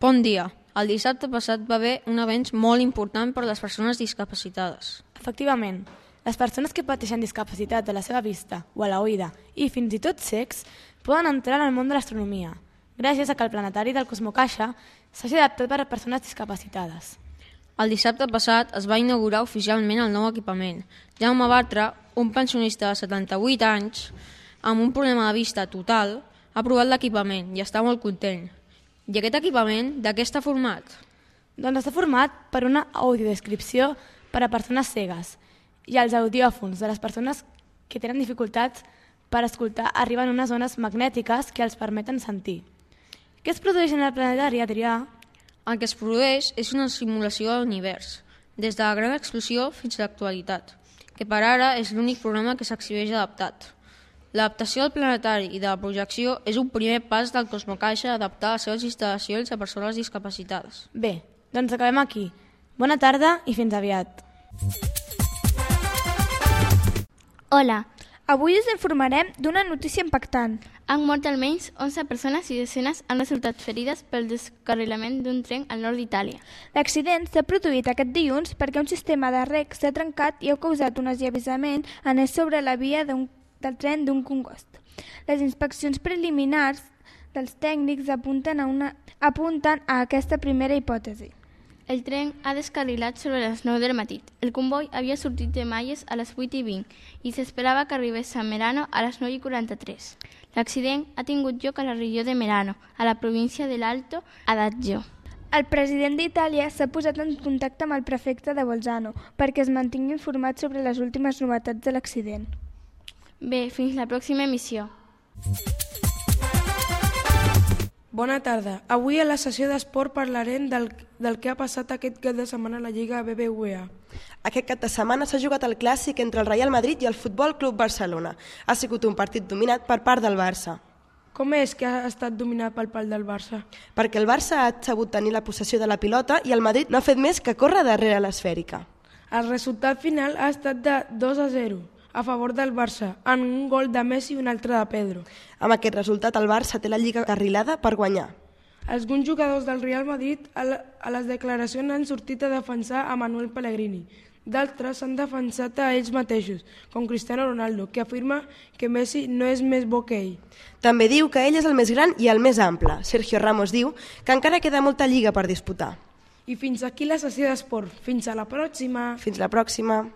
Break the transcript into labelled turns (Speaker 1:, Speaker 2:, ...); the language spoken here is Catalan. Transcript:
Speaker 1: Bon dia. El dissabte passat va haver un avenç molt important per a les persones discapacitades.
Speaker 2: Efectivament, les persones que pateixen discapacitat de la seva vista o a la oïda i fins i tot secs poden entrar en el món de l'astronomia, gràcies a que el planetari del Cosmocaixa s'hagi adaptat per a persones discapacitades.
Speaker 1: El dissabte passat es va inaugurar oficialment el nou equipament. Jaume Bartra, un pensionista de 78 anys, amb un problema de vista total, ha provat l'equipament i està molt content. I aquest equipament de què està format?
Speaker 2: Doncs està format per una audiodescripció per a persones cegues i els audiòfons de les persones que tenen dificultats per escoltar arriben a unes zones magnètiques que els permeten sentir. Què es produeix en el planetari, Adrià?
Speaker 1: El que es produeix és una simulació de l'univers, des de la gran explosió fins a l'actualitat, que per ara és l'únic programa que s'exhibeix adaptat. L'adaptació del planetari i de la projecció és un primer pas del Cosmocaixa a adaptar les seves instal·lacions a persones discapacitades.
Speaker 2: Bé, doncs acabem aquí. Bona tarda i fins aviat.
Speaker 3: Hola,
Speaker 4: Avui us informarem d'una notícia impactant.
Speaker 3: han mort almenys 11 persones i desenes han resultat ferides pel descarrilament d'un tren al nord d'Itàlia.
Speaker 4: L'accident s'ha produït aquest dilluns perquè un sistema de rec s'ha trencat i ha causat un esllavissament en és sobre la via d'un- del tren d'un congost. Les inspeccions preliminars dels tècnics apunten a, una, apunten a aquesta primera hipòtesi.
Speaker 3: El tren ha descarrilat sobre les 9 del matí. El comboi havia sortit de Malles a les 8 i 20 i s'esperava que arribés a Merano a les 9 i 43. L'accident ha tingut lloc a la regió de Merano, a la província de l'Alto Adagio.
Speaker 4: El president d'Itàlia s'ha posat en contacte amb el prefecte de Bolzano perquè es mantingui informat sobre les últimes novetats de l'accident.
Speaker 3: Bé, fins la pròxima emissió.
Speaker 5: Bona tarda. Avui a la sessió d'esport parlarem del, del que ha passat aquest cap de setmana a la Lliga BBVA.
Speaker 6: Aquest cap de setmana s'ha jugat el clàssic entre el Real Madrid i el Futbol Club Barcelona. Ha sigut un partit dominat per part del Barça,
Speaker 5: Com és que ha estat dominat pel pal del Barça?
Speaker 6: perquè el Barça ha sabut tenir la possessió de la pilota i el Madrid no ha fet més que córrer darrere l'esfèrica.
Speaker 5: El resultat final ha estat de 2 a 0 a favor del Barça, en un gol de Messi i un altre de Pedro.
Speaker 6: Amb aquest resultat el Barça té la lliga carrilada per guanyar.
Speaker 5: Alguns jugadors del Real Madrid a, les declaracions han sortit a defensar a Manuel Pellegrini. D'altres s'han defensat a ells mateixos, com Cristiano Ronaldo, que afirma que Messi no és més bo que ell.
Speaker 6: També diu que ell és el més gran i el més ample. Sergio Ramos diu que encara queda molta lliga per disputar.
Speaker 5: I fins aquí la sessió d'esport. Fins a la pròxima!
Speaker 6: Fins la pròxima.